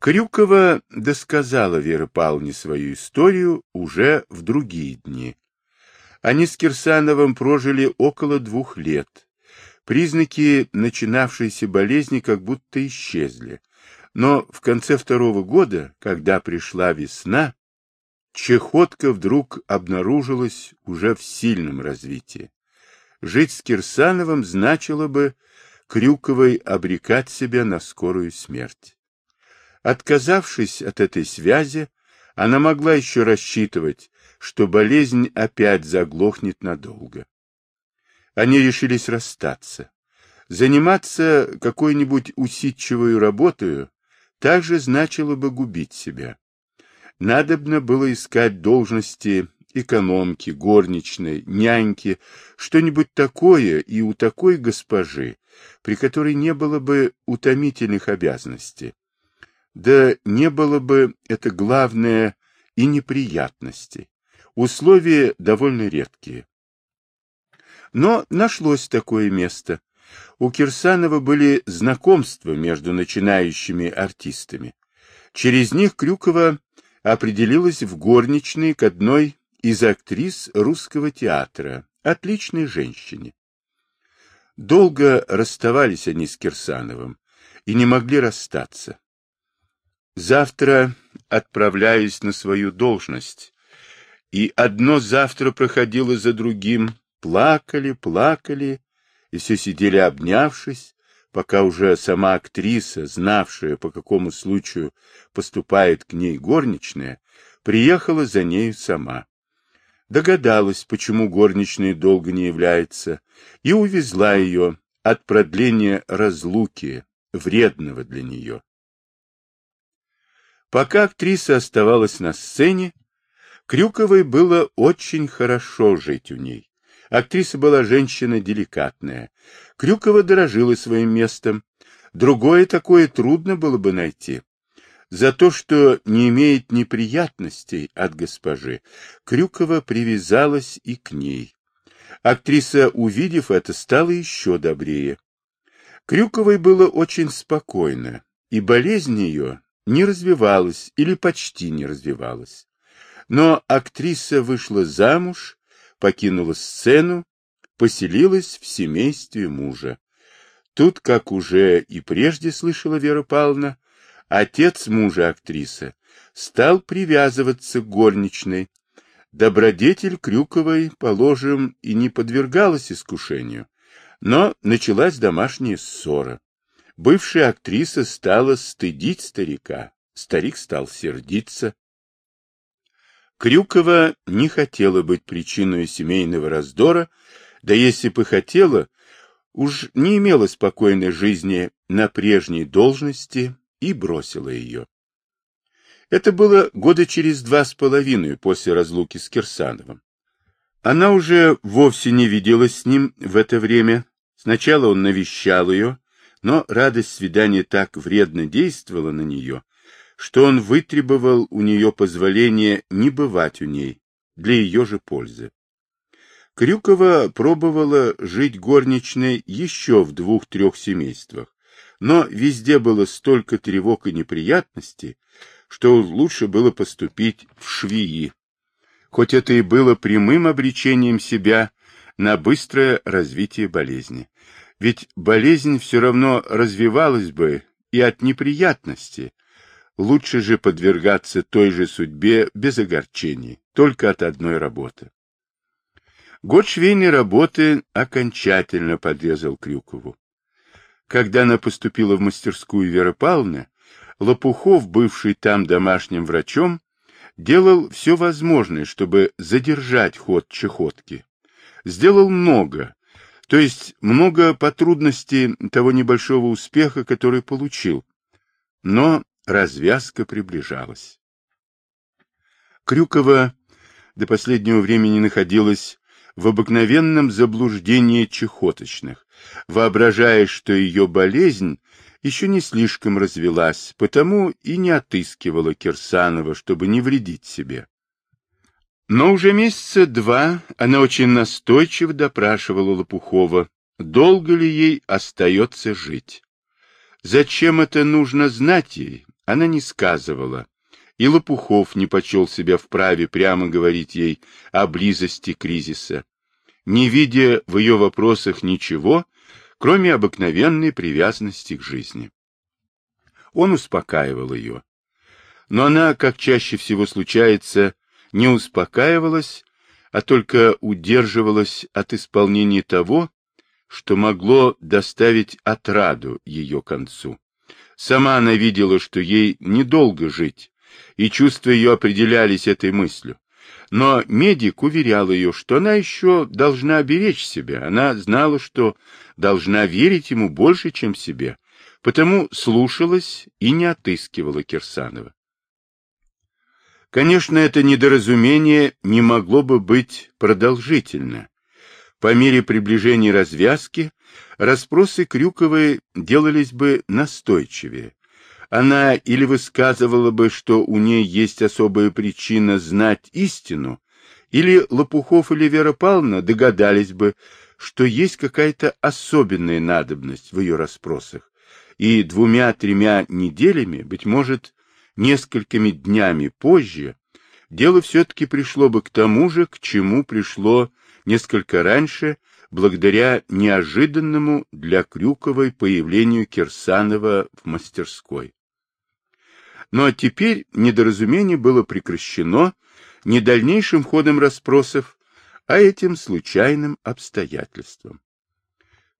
Крюкова досказала Вера Павловне свою историю уже в другие дни. Они с Кирсановым прожили около двух лет. Признаки начинавшейся болезни как будто исчезли. Но в конце второго года, когда пришла весна, чехотка вдруг обнаружилась уже в сильном развитии. Жить с Кирсановым значило бы Крюковой обрекать себя на скорую смерть. Отказавшись от этой связи, она могла еще рассчитывать, что болезнь опять заглохнет надолго. Они решились расстаться. Заниматься какой-нибудь усидчивой работой также значило бы губить себя. Надобно было искать должности экономки, горничной, няньки, что-нибудь такое и у такой госпожи, при которой не было бы утомительных обязанностей. Да не было бы, это главное, и неприятностей. Условия довольно редкие. Но нашлось такое место. У Кирсанова были знакомства между начинающими артистами. Через них Крюкова определилась в горничной к одной из актрис русского театра, отличной женщине. Долго расставались они с Кирсановым и не могли расстаться. Завтра отправляюсь на свою должность, и одно завтра проходило за другим, плакали, плакали, и все сидели обнявшись, пока уже сама актриса, знавшая, по какому случаю поступает к ней горничная, приехала за нею сама. Догадалась, почему горничная долго не является, и увезла ее от продления разлуки, вредного для нее. Пока актриса оставалась на сцене, Крюковой было очень хорошо жить у ней. Актриса была женщина деликатная. Крюкова дорожила своим местом. Другое такое трудно было бы найти. За то, что не имеет неприятностей от госпожи, Крюкова привязалась и к ней. Актриса, увидев это, стала еще добрее. Крюковой было очень спокойно, и болезнь ее не развивалась или почти не развивалась. Но актриса вышла замуж, покинула сцену, поселилась в семействе мужа. Тут, как уже и прежде слышала Вера Павловна, отец мужа актрисы стал привязываться к горничной. Добродетель Крюковой, положим, и не подвергалась искушению, но началась домашняя ссора. Бывшая актриса стала стыдить старика, старик стал сердиться. Крюкова не хотела быть причиной семейного раздора, да если бы хотела, уж не имела спокойной жизни на прежней должности и бросила ее. Это было года через два с половиной после разлуки с Кирсановым. Она уже вовсе не виделась с ним в это время. Сначала он навещал ее, но радость свидания так вредно действовала на нее, что он вытребовал у нее позволения не бывать у ней, для ее же пользы. Крюкова пробовала жить горничной еще в двух-трех семействах, но везде было столько тревог и неприятностей, что лучше было поступить в швеи, хоть это и было прямым обречением себя на быстрое развитие болезни. Ведь болезнь все равно развивалась бы и от неприятности, Лучше же подвергаться той же судьбе без огорчений, только от одной работы. Год швейной работы окончательно подрезал Крюкову. Когда она поступила в мастерскую Веры Павловны, Лопухов, бывший там домашним врачом, делал все возможное, чтобы задержать ход чехотки. Сделал много, то есть много по трудности того небольшого успеха, который получил. Но Развязка приближалась. Крюкова до последнего времени находилась в обыкновенном заблуждении чехоточных, воображая, что ее болезнь еще не слишком развелась, потому и не отыскивала Кирсанова, чтобы не вредить себе. Но уже месяца два она очень настойчиво допрашивала Лопухова, долго ли ей остается жить. Зачем это нужно знать ей, она не сказывала, и Лопухов не почел себя вправе прямо говорить ей о близости кризиса, не видя в ее вопросах ничего, кроме обыкновенной привязанности к жизни. Он успокаивал ее. Но она, как чаще всего случается, не успокаивалась, а только удерживалась от исполнения того, что могло доставить отраду ее концу. Сама она видела, что ей недолго жить, и чувства ее определялись этой мыслью. Но медик уверял ее, что она еще должна беречь себя. Она знала, что должна верить ему больше, чем себе, потому слушалась и не отыскивала Кирсанова. Конечно, это недоразумение не могло бы быть продолжительно. По мере приближения развязки расспросы Крюковой делались бы настойчивее. Она или высказывала бы, что у ней есть особая причина знать истину, или Лопухов или Вера Павловна догадались бы, что есть какая-то особенная надобность в ее расспросах, и двумя-тремя неделями, быть может, несколькими днями позже, дело все-таки пришло бы к тому же, к чему пришло несколько раньше, благодаря неожиданному для Крюковой появлению Кирсанова в мастерской. Но теперь недоразумение было прекращено не дальнейшим ходом расспросов, а этим случайным обстоятельством.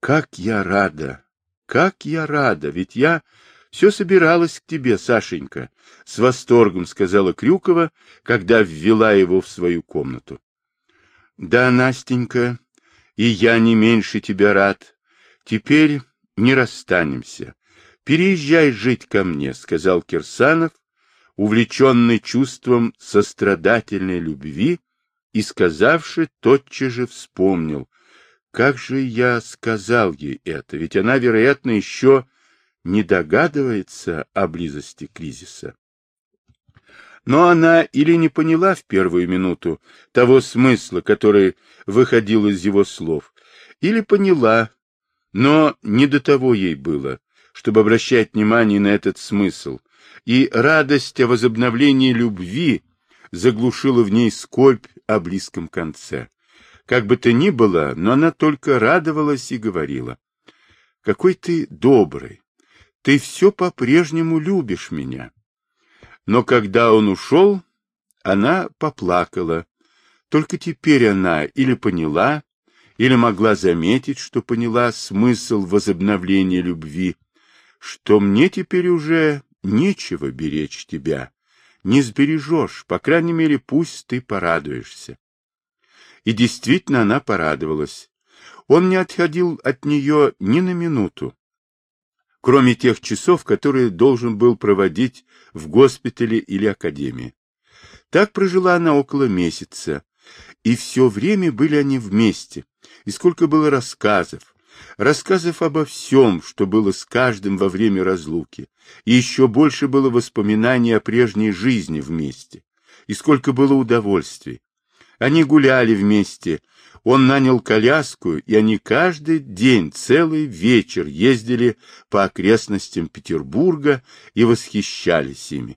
Как я рада! Как я рада! Ведь я все собиралась к тебе, Сашенька, — с восторгом сказала Крюкова, когда ввела его в свою комнату. — Да, Настенька, и я не меньше тебя рад. Теперь не расстанемся. Переезжай жить ко мне, — сказал Кирсанов, увлеченный чувством сострадательной любви, и, сказавши, тотчас же вспомнил, как же я сказал ей это, ведь она, вероятно, еще не догадывается о близости кризиса. Но она или не поняла в первую минуту того смысла, который выходил из его слов, или поняла, но не до того ей было, чтобы обращать внимание на этот смысл, и радость о возобновлении любви заглушила в ней скорбь о близком конце. Как бы то ни было, но она только радовалась и говорила. «Какой ты добрый, ты все по-прежнему любишь меня. Но когда он ушел, она поплакала. Только теперь она или поняла, или могла заметить, что поняла смысл возобновления любви, что мне теперь уже нечего беречь тебя, не сбережешь, по крайней мере, пусть ты порадуешься. И действительно она порадовалась. Он не отходил от нее ни на минуту кроме тех часов, которые должен был проводить в госпитале или академии. Так прожила она около месяца, и все время были они вместе, и сколько было рассказов, рассказов обо всем, что было с каждым во время разлуки, и еще больше было воспоминаний о прежней жизни вместе, и сколько было удовольствий. Они гуляли вместе, он нанял коляску, и они каждый день, целый вечер ездили по окрестностям Петербурга и восхищались ими.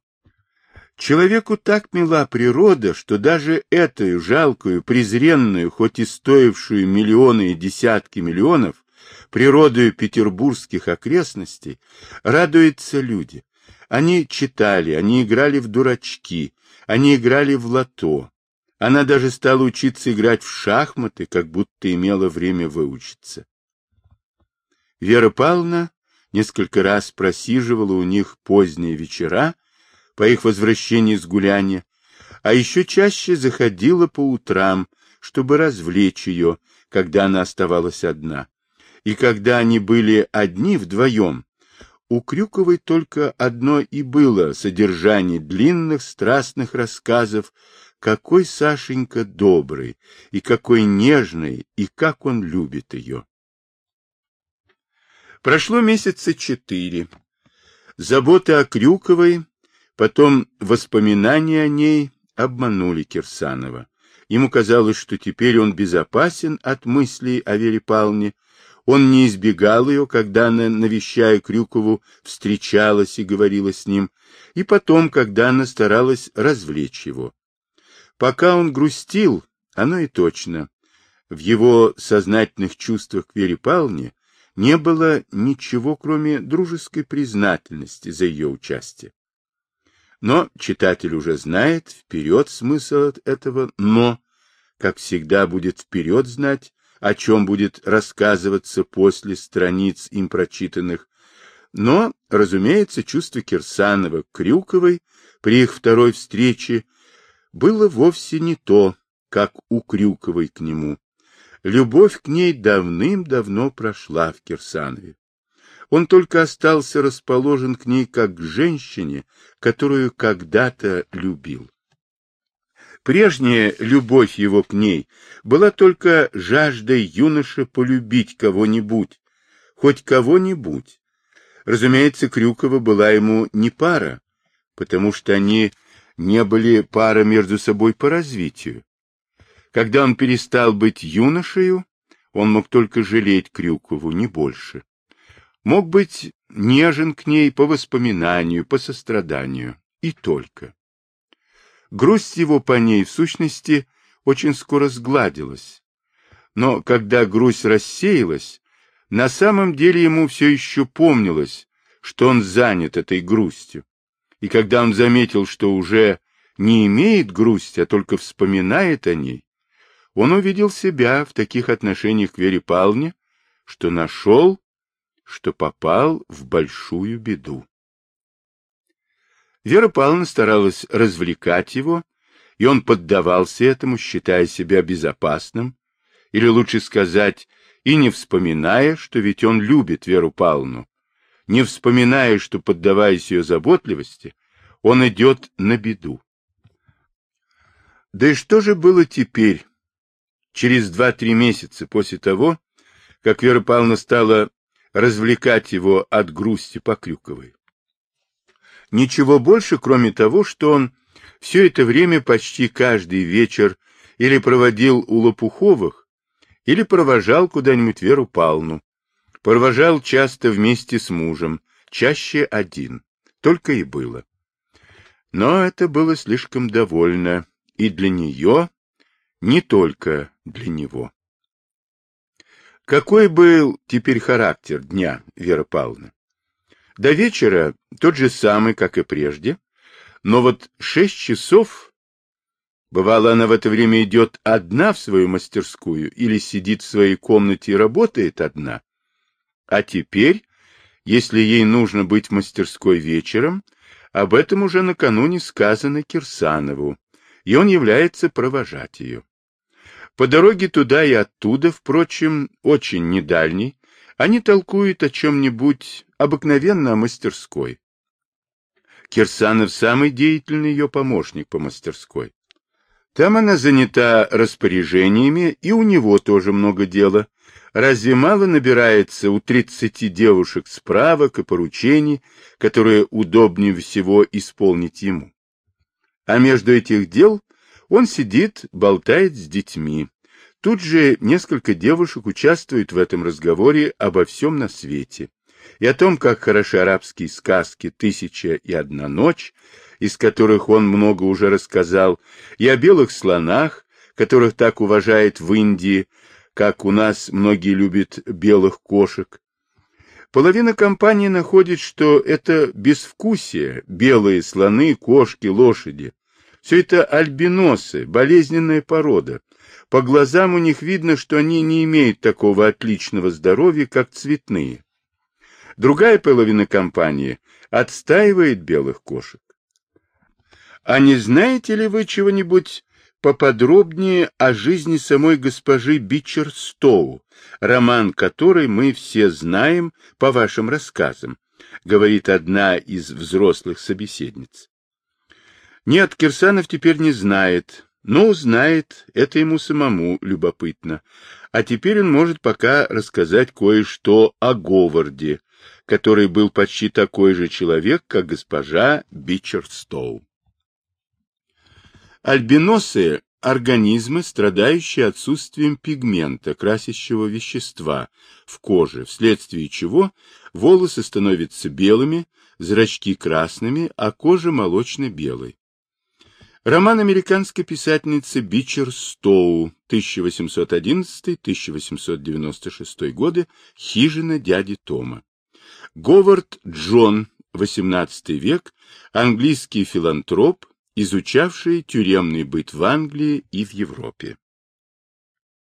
Человеку так мила природа, что даже эту жалкую, презренную, хоть и стоившую миллионы и десятки миллионов, природою петербургских окрестностей, радуются люди. Они читали, они играли в дурачки, они играли в лото, она даже стала учиться играть в шахматы, как будто имела время выучиться. Вера Павловна несколько раз просиживала у них поздние вечера по их возвращении с гуляния, а еще чаще заходила по утрам, чтобы развлечь ее, когда она оставалась одна. И когда они были одни вдвоем, у Крюковой только одно и было содержание длинных страстных рассказов какой Сашенька добрый, и какой нежный, и как он любит ее. Прошло месяца четыре. Заботы о Крюковой, потом воспоминания о ней обманули Кирсанова. Ему казалось, что теперь он безопасен от мыслей о Вере Павловне. Он не избегал ее, когда она, навещая Крюкову, встречалась и говорила с ним, и потом, когда она старалась развлечь его. Пока он грустил, оно и точно. В его сознательных чувствах к Вере Павловне не было ничего, кроме дружеской признательности за ее участие. Но читатель уже знает вперед смысл этого «но», как всегда будет вперед знать, о чем будет рассказываться после страниц им прочитанных. Но, разумеется, чувство Кирсанова к Крюковой при их второй встрече было вовсе не то, как у Крюковой к нему. Любовь к ней давным-давно прошла в Кирсанове. Он только остался расположен к ней как к женщине, которую когда-то любил. Прежняя любовь его к ней была только жаждой юноши полюбить кого-нибудь, хоть кого-нибудь. Разумеется, Крюкова была ему не пара, потому что они не были пара между собой по развитию. Когда он перестал быть юношею, он мог только жалеть Крюкову, не больше. Мог быть нежен к ней по воспоминанию, по состраданию, и только. Грусть его по ней, в сущности, очень скоро сгладилась. Но когда грусть рассеялась, на самом деле ему все еще помнилось, что он занят этой грустью. И когда он заметил, что уже не имеет грусти, а только вспоминает о ней, он увидел себя в таких отношениях к Вере Павловне, что нашел, что попал в большую беду. Вера Павловна старалась развлекать его, и он поддавался этому, считая себя безопасным, или лучше сказать, и не вспоминая, что ведь он любит Веру Павловну, не вспоминая, что, поддаваясь ее заботливости, он идет на беду. Да и что же было теперь, через два-три месяца после того, как Вера Павловна стала развлекать его от грусти по Крюковой? Ничего больше, кроме того, что он все это время почти каждый вечер или проводил у Лопуховых, или провожал куда-нибудь Веру Павловну. Провожал часто вместе с мужем, чаще один. Только и было. Но это было слишком довольно и для нее, не только для него. Какой был теперь характер дня Вера Павловна? До вечера тот же самый, как и прежде, но вот шесть часов, бывало, она в это время идет одна в свою мастерскую или сидит в своей комнате и работает одна. А теперь, если ей нужно быть в мастерской вечером, об этом уже накануне сказано Кирсанову, и он является провожать ее. По дороге туда и оттуда, впрочем, очень недальней, они толкуют о чем-нибудь обыкновенно о мастерской. Кирсанов самый деятельный ее помощник по мастерской. Там она занята распоряжениями, и у него тоже много дела. Разве мало набирается у тридцати девушек справок и поручений, которые удобнее всего исполнить ему? А между этих дел он сидит, болтает с детьми. Тут же несколько девушек участвуют в этом разговоре обо всем на свете и о том, как хороши арабские сказки «Тысяча и одна ночь», из которых он много уже рассказал, и о белых слонах, которых так уважает в Индии, как у нас многие любят белых кошек. Половина компании находит, что это безвкусие, белые слоны, кошки, лошади. Все это альбиносы, болезненная порода. По глазам у них видно, что они не имеют такого отличного здоровья, как цветные. Другая половина компании отстаивает белых кошек. А не знаете ли вы чего-нибудь поподробнее о жизни самой госпожи Бичерстоу, роман которой мы все знаем по вашим рассказам, говорит одна из взрослых собеседниц. Нет, Кирсанов теперь не знает, но узнает, это ему самому любопытно. А теперь он может пока рассказать кое-что о Говарде, который был почти такой же человек, как госпожа Бичерстоу. Альбиносы организмы, страдающие отсутствием пигмента, красящего вещества в коже, вследствие чего волосы становятся белыми, зрачки красными, а кожа молочно-белой. Роман американской писательницы Бичер Стоу, 1811-1896 годы, «Хижина дяди Тома». Говард Джон, XVIII век, английский филантроп, изучавший тюремный быт в Англии и в Европе.